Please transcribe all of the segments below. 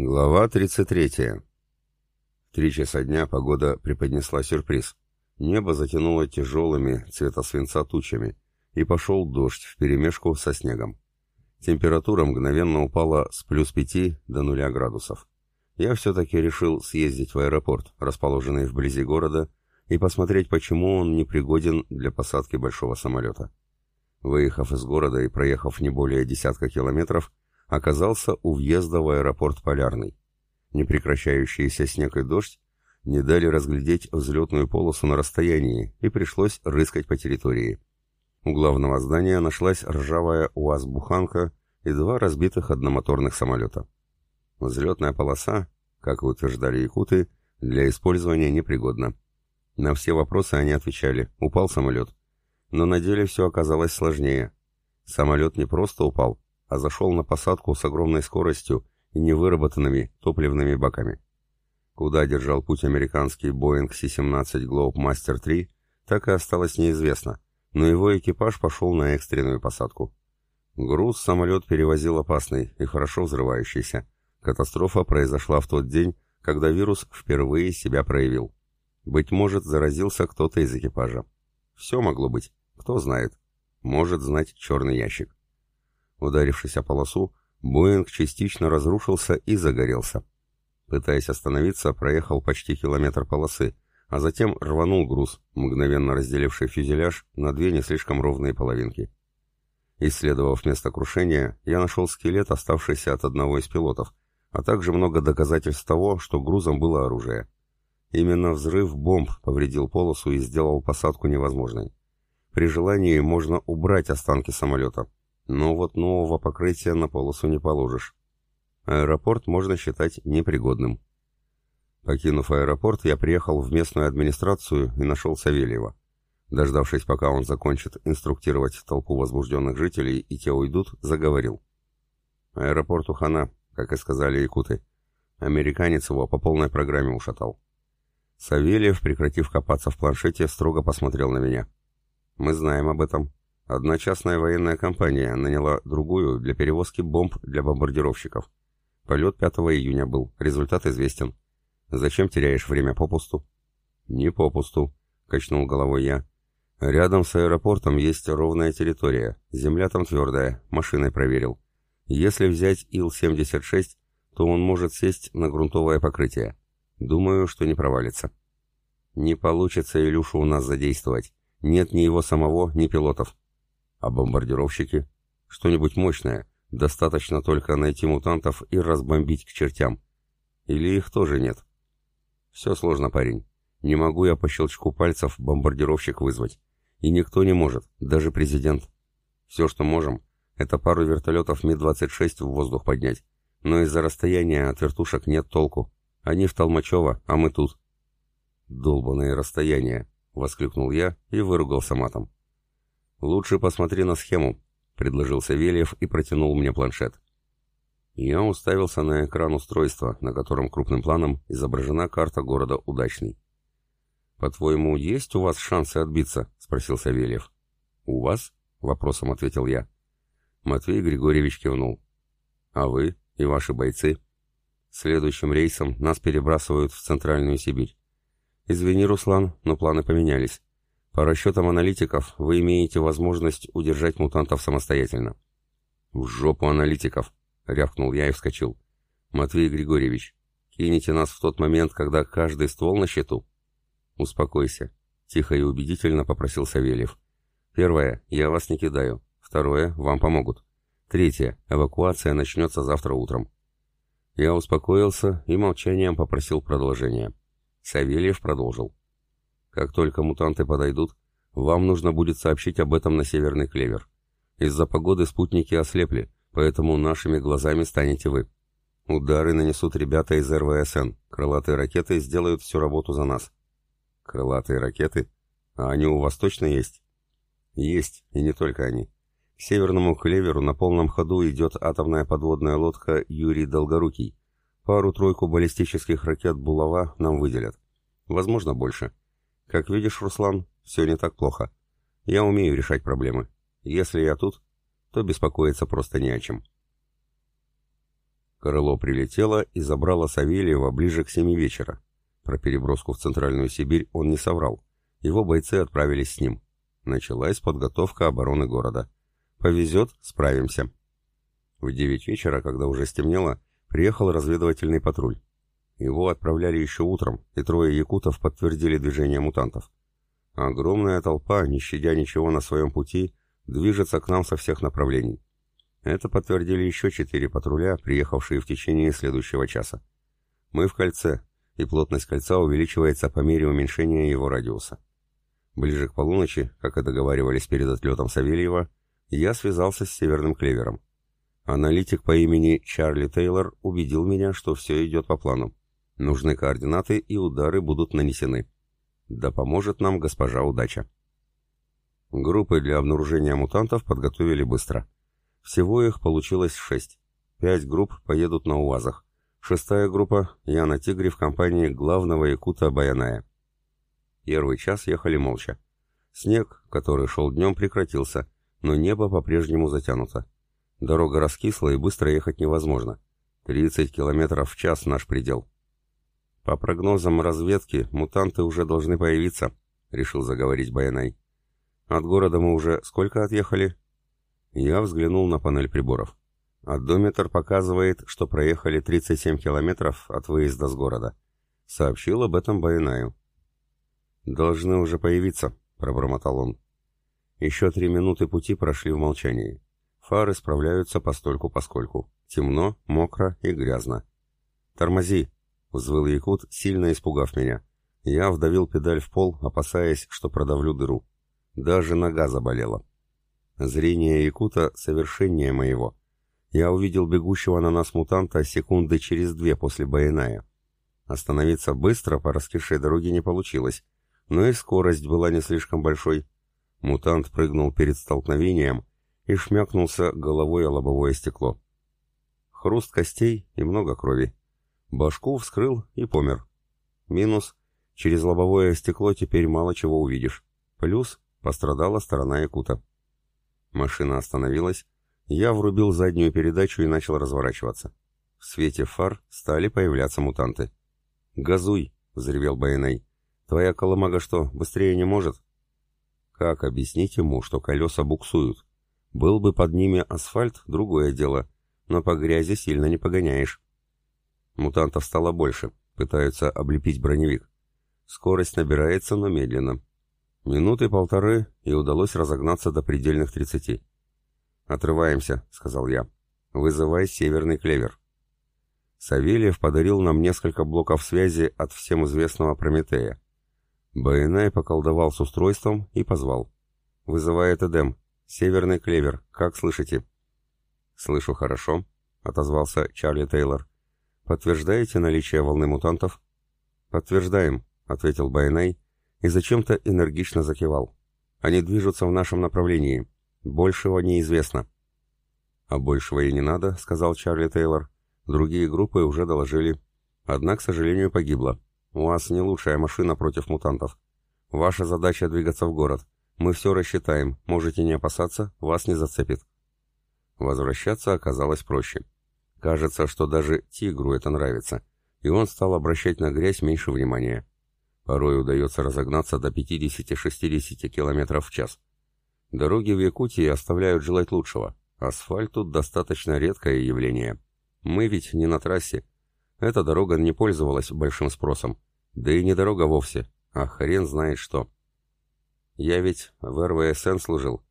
Глава 33. В три часа дня погода преподнесла сюрприз. Небо затянуло тяжелыми цвета свинца тучами, и пошел дождь вперемешку со снегом. Температура мгновенно упала с плюс пяти до нуля градусов. Я все-таки решил съездить в аэропорт, расположенный вблизи города, и посмотреть, почему он непригоден для посадки большого самолета. Выехав из города и проехав не более десятка километров, оказался у въезда в аэропорт Полярный. Непрекращающийся снег и дождь не дали разглядеть взлетную полосу на расстоянии, и пришлось рыскать по территории. У главного здания нашлась ржавая УАЗ-буханка и два разбитых одномоторных самолета. Взлетная полоса, как утверждали якуты, для использования непригодна. На все вопросы они отвечали «упал самолет». Но на деле все оказалось сложнее. Самолет не просто упал, а зашел на посадку с огромной скоростью и невыработанными топливными баками. Куда держал путь американский Boeing C-17 Globemaster 3, так и осталось неизвестно, но его экипаж пошел на экстренную посадку. Груз самолет перевозил опасный и хорошо взрывающийся. Катастрофа произошла в тот день, когда вирус впервые себя проявил. Быть может, заразился кто-то из экипажа. Все могло быть, кто знает. Может знать черный ящик. Ударившись о полосу, Боинг частично разрушился и загорелся. Пытаясь остановиться, проехал почти километр полосы, а затем рванул груз, мгновенно разделивший фюзеляж на две не слишком ровные половинки. Исследовав место крушения, я нашел скелет, оставшийся от одного из пилотов, а также много доказательств того, что грузом было оружие. Именно взрыв бомб повредил полосу и сделал посадку невозможной. При желании можно убрать останки самолета, но вот нового покрытия на полосу не положишь. Аэропорт можно считать непригодным. Покинув аэропорт, я приехал в местную администрацию и нашел Савельева. Дождавшись, пока он закончит инструктировать толпу возбужденных жителей и те уйдут, заговорил. Аэропорту хана, как и сказали якуты. Американец его по полной программе ушатал. Савельев, прекратив копаться в планшете, строго посмотрел на меня. «Мы знаем об этом. Одна частная военная компания наняла другую для перевозки бомб для бомбардировщиков. Полет 5 июня был, результат известен. Зачем теряешь время попусту? Не попусту, качнул головой я. Рядом с аэропортом есть ровная территория, земля там твердая, машиной проверил. Если взять Ил-76, то он может сесть на грунтовое покрытие. Думаю, что не провалится. Не получится Илюшу у нас задействовать. Нет ни его самого, ни пилотов. А бомбардировщики? Что-нибудь мощное. Достаточно только найти мутантов и разбомбить к чертям. Или их тоже нет? Все сложно, парень. Не могу я по щелчку пальцев бомбардировщик вызвать. И никто не может, даже президент. Все, что можем, это пару вертолетов Ми-26 в воздух поднять. Но из-за расстояния от вертушек нет толку. Они в Толмачево, а мы тут. «Долбаные расстояния!» — воскликнул я и выругался матом. «Лучше посмотри на схему», — предложил Савельев и протянул мне планшет. Я уставился на экран устройства, на котором крупным планом изображена карта города Удачный. «По-твоему, есть у вас шансы отбиться?» — спросил Савельев. «У вас?» — вопросом ответил я. Матвей Григорьевич кивнул. «А вы и ваши бойцы?» «Следующим рейсом нас перебрасывают в Центральную Сибирь. Извини, Руслан, но планы поменялись. По расчетам аналитиков, вы имеете возможность удержать мутантов самостоятельно. В жопу аналитиков, рявкнул я и вскочил. Матвей Григорьевич, кинете нас в тот момент, когда каждый ствол на счету? Успокойся, тихо и убедительно попросил Савельев. Первое, я вас не кидаю. Второе, вам помогут. Третье, эвакуация начнется завтра утром. Я успокоился и молчанием попросил продолжения. Савельев продолжил. Как только мутанты подойдут, вам нужно будет сообщить об этом на Северный Клевер. Из-за погоды спутники ослепли, поэтому нашими глазами станете вы. Удары нанесут ребята из РВСН. Крылатые ракеты сделают всю работу за нас. Крылатые ракеты? А они у вас точно есть? Есть, и не только они. К Северному Клеверу на полном ходу идет атомная подводная лодка «Юрий Долгорукий». Пару-тройку баллистических ракет «Булава» нам выделят. Возможно, больше. Как видишь, Руслан, все не так плохо. Я умею решать проблемы. Если я тут, то беспокоиться просто не о чем. Крыло прилетело и забрало Савельева ближе к семи вечера. Про переброску в Центральную Сибирь он не соврал. Его бойцы отправились с ним. Началась подготовка обороны города. Повезет, справимся. В девять вечера, когда уже стемнело, приехал разведывательный патруль. Его отправляли еще утром, и трое якутов подтвердили движение мутантов. Огромная толпа, не щадя ничего на своем пути, движется к нам со всех направлений. Это подтвердили еще четыре патруля, приехавшие в течение следующего часа. Мы в кольце, и плотность кольца увеличивается по мере уменьшения его радиуса. Ближе к полуночи, как и договаривались перед отлетом Савельева, я связался с Северным Клевером. Аналитик по имени Чарли Тейлор убедил меня, что все идет по плану. Нужны координаты и удары будут нанесены. Да поможет нам госпожа удача. Группы для обнаружения мутантов подготовили быстро. Всего их получилось шесть. Пять групп поедут на УАЗах. Шестая группа — я на «Тигре» в компании главного якута Баяная. Первый час ехали молча. Снег, который шел днем, прекратился, но небо по-прежнему затянуто. Дорога раскисла и быстро ехать невозможно. 30 километров в час наш предел. «По прогнозам разведки, мутанты уже должны появиться», — решил заговорить Баянай. «От города мы уже сколько отъехали?» Я взглянул на панель приборов. Одометр показывает, что проехали 37 километров от выезда с города. Сообщил об этом Баянаю. «Должны уже появиться», — пробормотал он. Еще три минуты пути прошли в молчании. Фары справляются постольку-поскольку. Темно, мокро и грязно. «Тормози!» — взвыл Якут, сильно испугав меня. Я вдавил педаль в пол, опасаясь, что продавлю дыру. Даже нога заболела. Зрение Якута совершеннее моего. Я увидел бегущего на нас мутанта секунды через две после Байная. Остановиться быстро по раскисшей дороге не получилось, но и скорость была не слишком большой. Мутант прыгнул перед столкновением и шмякнулся головой о лобовое стекло. Хруст костей и много крови. Башку вскрыл и помер. Минус. Через лобовое стекло теперь мало чего увидишь. Плюс. Пострадала сторона Якута. Машина остановилась. Я врубил заднюю передачу и начал разворачиваться. В свете фар стали появляться мутанты. «Газуй!» — взревел Байней. «Твоя колымага что, быстрее не может?» Как объяснить ему, что колеса буксуют? Был бы под ними асфальт, другое дело, но по грязи сильно не погоняешь. Мутантов стало больше, пытаются облепить броневик. Скорость набирается, но медленно. Минуты полторы, и удалось разогнаться до предельных тридцати. «Отрываемся», — сказал я. «Вызывай северный клевер». Савельев подарил нам несколько блоков связи от всем известного Прометея. Байнай поколдовал с устройством и позвал. «Вызывает Эдем. Северный клевер. Как слышите?» «Слышу хорошо», — отозвался Чарли Тейлор. «Подтверждаете наличие волны мутантов?» «Подтверждаем», — ответил Байней и зачем-то энергично закивал. «Они движутся в нашем направлении. Большего неизвестно». «А большего и не надо», — сказал Чарли Тейлор. «Другие группы уже доложили. Одна, к сожалению, погибла. У вас не лучшая машина против мутантов. Ваша задача двигаться в город. Мы все рассчитаем. Можете не опасаться, вас не зацепит». Возвращаться оказалось проще. Кажется, что даже тигру это нравится, и он стал обращать на грязь меньше внимания. Порой удается разогнаться до 50-60 км в час. Дороги в Якутии оставляют желать лучшего. Асфальт тут достаточно редкое явление. Мы ведь не на трассе. Эта дорога не пользовалась большим спросом. Да и не дорога вовсе, а хрен знает что. Я ведь в РВСН служил.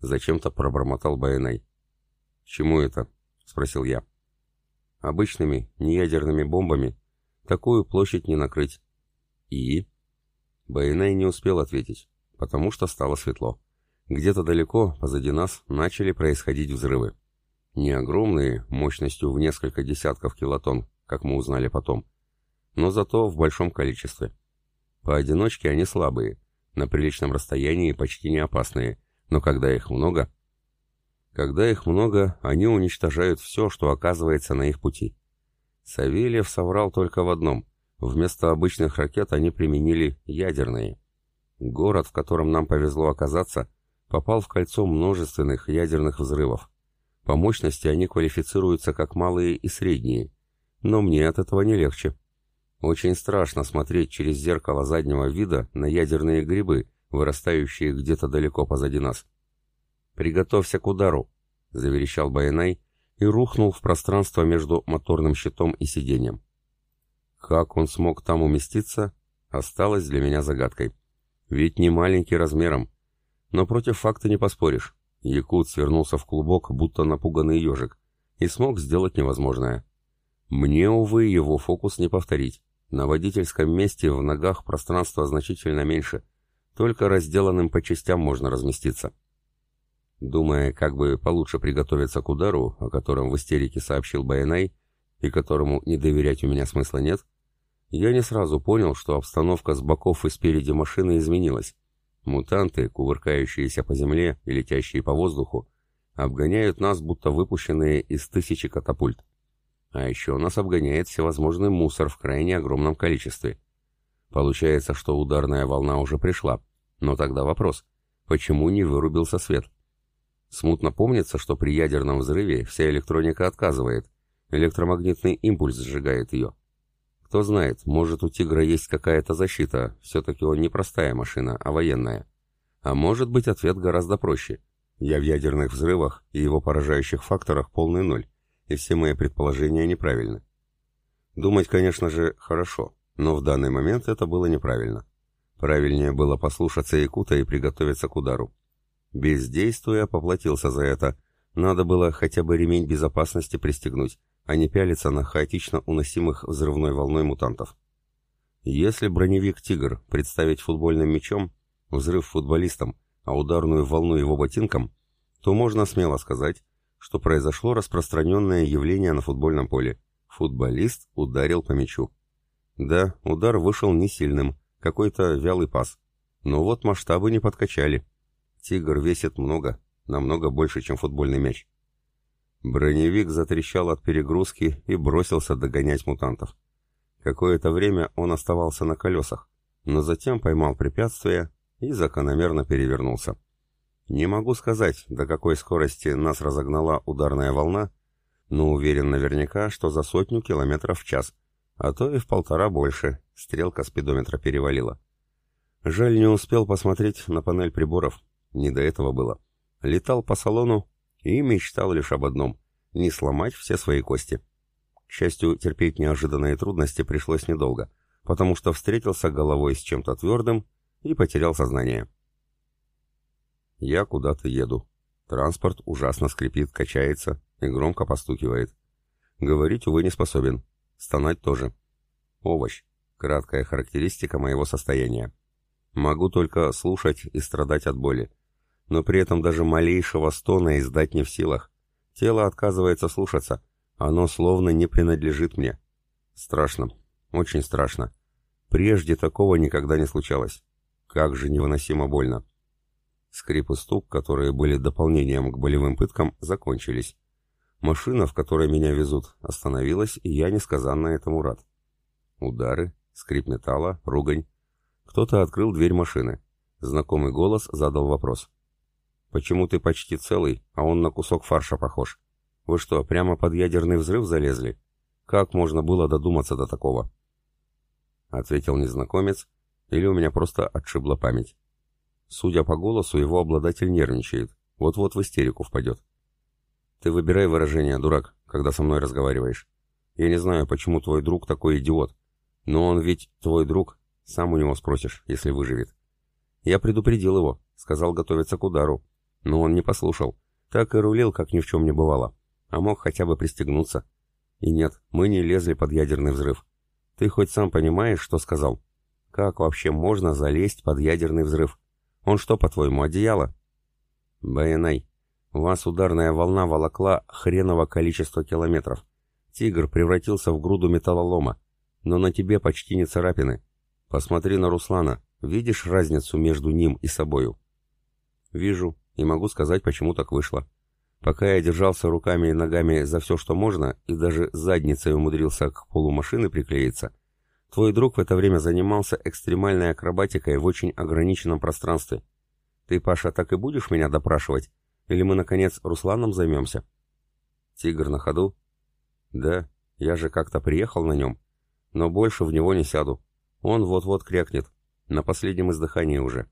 Зачем-то пробормотал Байнай. «Чему это?» — спросил я. Обычными, неядерными бомбами такую площадь не накрыть. И? Байнай не успел ответить, потому что стало светло. Где-то далеко, позади нас, начали происходить взрывы. Не огромные, мощностью в несколько десятков килотонн, как мы узнали потом, но зато в большом количестве. Поодиночке они слабые, на приличном расстоянии почти не опасные, но когда их много, когда их много, они уничтожают все, что оказывается на их пути. Савельев соврал только в одном. Вместо обычных ракет они применили ядерные. Город, в котором нам повезло оказаться, попал в кольцо множественных ядерных взрывов. По мощности они квалифицируются как малые и средние. Но мне от этого не легче. Очень страшно смотреть через зеркало заднего вида на ядерные грибы, вырастающие где-то далеко позади нас. «Приготовься к удару!» — заверещал Байнай и рухнул в пространство между моторным щитом и сиденьем. Как он смог там уместиться, осталось для меня загадкой. Ведь не маленький размером. Но против факта не поспоришь. Якут свернулся в клубок, будто напуганный ежик, и смог сделать невозможное. Мне, увы, его фокус не повторить. На водительском месте в ногах пространство значительно меньше. Только разделанным по частям можно разместиться. Думая, как бы получше приготовиться к удару, о котором в истерике сообщил Байнай, и которому не доверять у меня смысла нет, я не сразу понял, что обстановка с боков и спереди машины изменилась. Мутанты, кувыркающиеся по земле и летящие по воздуху, обгоняют нас, будто выпущенные из тысячи катапульт. А еще нас обгоняет всевозможный мусор в крайне огромном количестве. Получается, что ударная волна уже пришла. Но тогда вопрос, почему не вырубился свет? Смутно помнится, что при ядерном взрыве вся электроника отказывает, электромагнитный импульс сжигает ее. Кто знает, может у «Тигра» есть какая-то защита, все-таки он не простая машина, а военная. А может быть ответ гораздо проще. Я в ядерных взрывах и его поражающих факторах полный ноль и все мои предположения неправильны. Думать, конечно же, хорошо, но в данный момент это было неправильно. Правильнее было послушаться Якута и приготовиться к удару. Бездействуя, поплатился за это. Надо было хотя бы ремень безопасности пристегнуть, а не пялиться на хаотично уносимых взрывной волной мутантов. Если броневик «Тигр» представить футбольным мячом, взрыв футболистом, а ударную волну его ботинком, то можно смело сказать, что произошло распространенное явление на футбольном поле. Футболист ударил по мячу. Да, удар вышел не сильным, какой-то вялый пас. Но вот масштабы не подкачали. Тигр весит много, намного больше, чем футбольный мяч. Броневик затрещал от перегрузки и бросился догонять мутантов. Какое-то время он оставался на колесах, но затем поймал препятствие и закономерно перевернулся. Не могу сказать, до какой скорости нас разогнала ударная волна, но уверен наверняка, что за сотню километров в час, а то и в полтора больше, стрелка спидометра перевалила. Жаль, не успел посмотреть на панель приборов, не до этого было. Летал по салону и мечтал лишь об одном — не сломать все свои кости. К счастью, терпеть неожиданные трудности пришлось недолго, потому что встретился головой с чем-то твердым и потерял сознание. Я куда-то еду. Транспорт ужасно скрипит, качается и громко постукивает. Говорить, увы, не способен. Стонать тоже. Овощ. Краткая характеристика моего состояния. Могу только слушать и страдать от боли. Но при этом даже малейшего стона издать не в силах. Тело отказывается слушаться. Оно словно не принадлежит мне. Страшно. Очень страшно. Прежде такого никогда не случалось. Как же невыносимо больно. Скрип и стук, которые были дополнением к болевым пыткам, закончились. Машина, в которой меня везут, остановилась, и я несказанно этому рад. Удары, скрип металла, ругань. Кто-то открыл дверь машины. Знакомый голос задал вопрос. «Почему ты почти целый, а он на кусок фарша похож? Вы что, прямо под ядерный взрыв залезли? Как можно было додуматься до такого?» Ответил незнакомец, или у меня просто отшибла память. Судя по голосу, его обладатель нервничает. Вот-вот в истерику впадет. Ты выбирай выражение, дурак, когда со мной разговариваешь. Я не знаю, почему твой друг такой идиот. Но он ведь твой друг. Сам у него спросишь, если выживет. Я предупредил его, сказал готовиться к удару. Но он не послушал. Так и рулил, как ни в чем не бывало. А мог хотя бы пристегнуться. И нет, мы не лезли под ядерный взрыв. Ты хоть сам понимаешь, что сказал? Как вообще можно залезть под ядерный взрыв? Он что, по-твоему, одеяло? Баянай, вас ударная волна волокла хреново количество километров. Тигр превратился в груду металлолома, но на тебе почти не царапины. Посмотри на Руслана, видишь разницу между ним и собою? Вижу, и могу сказать, почему так вышло. Пока я держался руками и ногами за все, что можно, и даже задницей умудрился к полу машины приклеиться, Твой друг в это время занимался экстремальной акробатикой в очень ограниченном пространстве. Ты, Паша, так и будешь меня допрашивать? Или мы, наконец, Русланом займемся? Тигр на ходу? Да, я же как-то приехал на нем. Но больше в него не сяду. Он вот-вот крякнет. На последнем издыхании уже.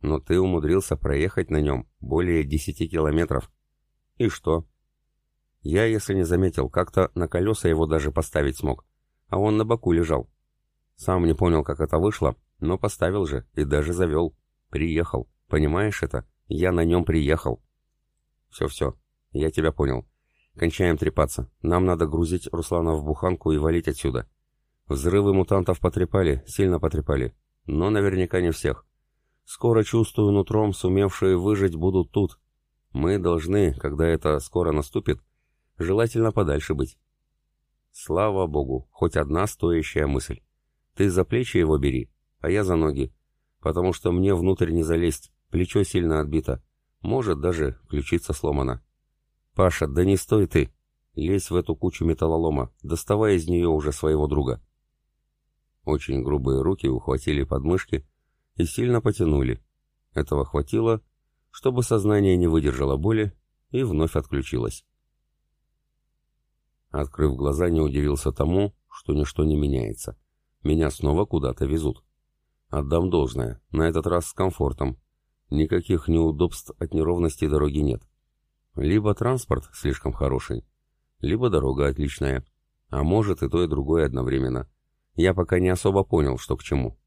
Но ты умудрился проехать на нем более десяти километров. И что? Я, если не заметил, как-то на колеса его даже поставить смог. А он на боку лежал. Сам не понял, как это вышло, но поставил же и даже завел. Приехал. Понимаешь это? Я на нем приехал. Все-все, я тебя понял. Кончаем трепаться. Нам надо грузить Руслана в буханку и валить отсюда. Взрывы мутантов потрепали, сильно потрепали. Но наверняка не всех. Скоро, чувствую, нутром сумевшие выжить будут тут. Мы должны, когда это скоро наступит, желательно подальше быть. Слава богу, хоть одна стоящая мысль. Ты за плечи его бери, а я за ноги, потому что мне внутрь не залезть, плечо сильно отбито. Может, даже ключица сломана. «Паша, да не стой ты! Лезь в эту кучу металлолома, доставай из нее уже своего друга!» Очень грубые руки ухватили подмышки и сильно потянули. Этого хватило, чтобы сознание не выдержало боли и вновь отключилось. Открыв глаза, не удивился тому, что ничто не меняется. Меня снова куда-то везут. Отдам должное, на этот раз с комфортом. Никаких неудобств от неровности дороги нет. Либо транспорт слишком хороший, либо дорога отличная, а может и то, и другое одновременно. Я пока не особо понял, что к чему.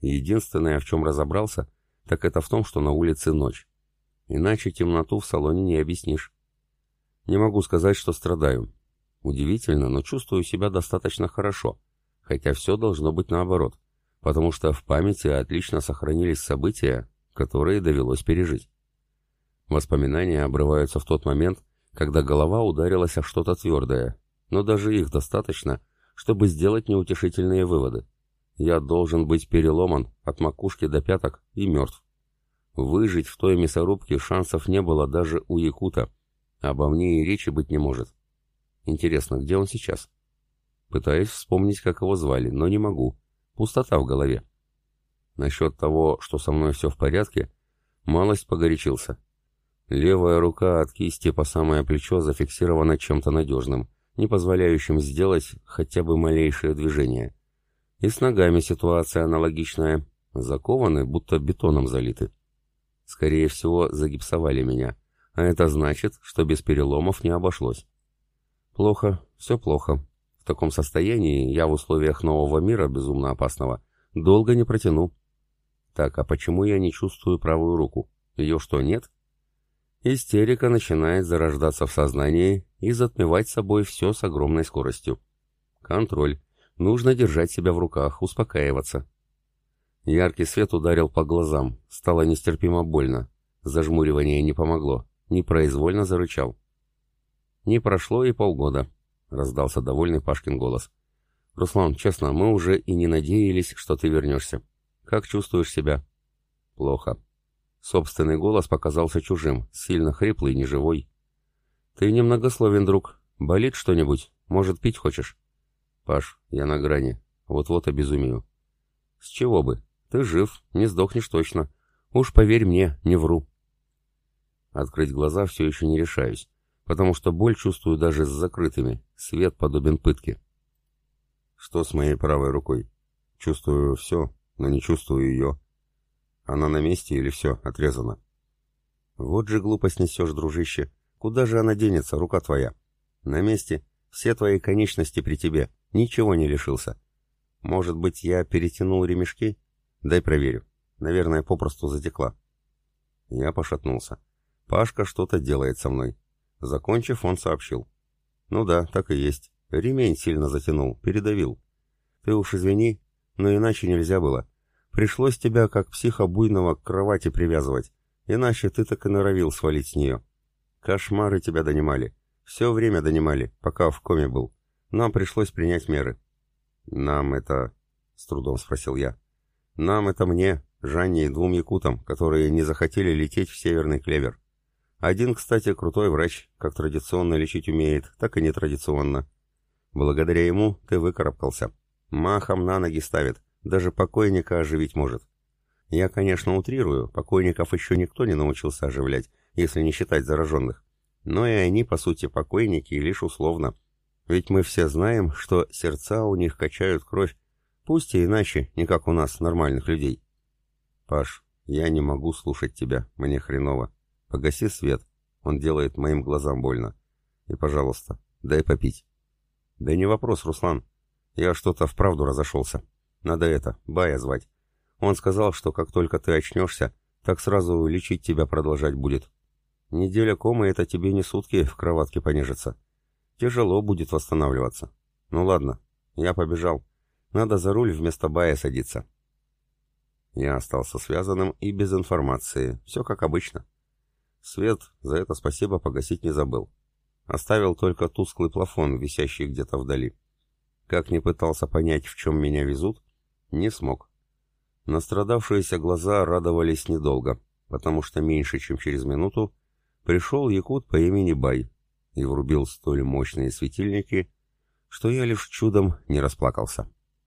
Единственное, в чем разобрался, так это в том, что на улице ночь. Иначе темноту в салоне не объяснишь. Не могу сказать, что страдаю. Удивительно, но чувствую себя достаточно хорошо, хотя все должно быть наоборот, потому что в памяти отлично сохранились события, которые довелось пережить. Воспоминания обрываются в тот момент, когда голова ударилась о что-то твердое, но даже их достаточно, чтобы сделать неутешительные выводы. Я должен быть переломан от макушки до пяток и мертв. Выжить в той мясорубке шансов не было даже у Якута. Обо мне и речи быть не может. Интересно, где он сейчас? Пытаюсь вспомнить, как его звали, но не могу. Пустота в голове. Насчет того, что со мной все в порядке, малость погорячился. Левая рука от кисти по самое плечо зафиксирована чем-то надежным, не позволяющим сделать хотя бы малейшее движение. И с ногами ситуация аналогичная. Закованы, будто бетоном залиты. Скорее всего, загипсовали меня, а это значит, что без переломов не обошлось. Плохо, все плохо. В таком состоянии я в условиях нового мира, безумно опасного, долго не протяну. Так, а почему я не чувствую правую руку? Ее что, нет? Истерика начинает зарождаться в сознании и затмевать собой все с огромной скоростью. Контроль. Нужно держать себя в руках, успокаиваться. Яркий свет ударил по глазам, стало нестерпимо больно. Зажмуривание не помогло, непроизвольно зарычал. «Не прошло и полгода», — раздался довольный Пашкин голос. «Руслан, честно, мы уже и не надеялись, что ты вернешься. Как чувствуешь себя?» «Плохо», Собственный голос показался чужим, сильно хриплый, неживой. «Ты немногословен, друг. Болит что-нибудь? Может, пить хочешь?» «Паш, я на грани. Вот-вот обезумею». «С чего бы? Ты жив, не сдохнешь точно. Уж поверь мне, не вру». Открыть глаза все еще не решаюсь, потому что боль чувствую даже с закрытыми. Свет подобен пытке. Что с моей правой рукой? Чувствую все, но не чувствую ее. Она на месте или все, отрезана? Вот же глупость несешь, дружище. Куда же она денется, рука твоя? На месте. Все твои конечности при тебе. Ничего не лишился. Может быть, я перетянул ремешки? Дай проверю. Наверное, попросту затекла. Я пошатнулся. Пашка что-то делает со мной. Закончив, он сообщил. Ну да, так и есть. Ремень сильно затянул, передавил. Ты уж извини, но иначе нельзя было. Пришлось тебя, как психа буйного, к кровати привязывать, иначе ты так и норовил свалить с нее. Кошмары тебя донимали. Все время донимали, пока в коме был. Нам пришлось принять меры. Нам это... С трудом спросил я. Нам это мне, Жанне и двум якутам, которые не захотели лететь в Северный Клевер. Один, кстати, крутой врач, как традиционно лечить умеет, так и нетрадиционно. Благодаря ему ты выкарабкался. Махом на ноги ставит, даже покойника оживить может. Я, конечно, утрирую, покойников еще никто не научился оживлять, если не считать зараженных. Но и они, по сути, покойники лишь условно. Ведь мы все знаем, что сердца у них качают кровь, пусть и иначе, не как у нас, нормальных людей. Паш, я не могу слушать тебя, мне хреново. Погаси свет, он делает моим глазам больно. И, пожалуйста, дай попить. Да не вопрос, Руслан. Я что-то вправду разошелся. Надо это, Бая звать. Он сказал, что как только ты очнешься, так сразу лечить тебя продолжать будет. Неделя комы — это тебе не сутки в кроватке понежиться. Тяжело будет восстанавливаться. Ну ладно, я побежал. Надо за руль вместо Бая садиться. Я остался связанным и без информации. Все как обычно. Свет, за это спасибо, погасить не забыл. Оставил только тусклый плафон, висящий где-то вдали. Как не пытался понять, в чем меня везут, не смог. Настрадавшиеся глаза радовались недолго, потому что меньше, чем через минуту, пришел якут по имени Бай и врубил столь мощные светильники, что я лишь чудом не расплакался.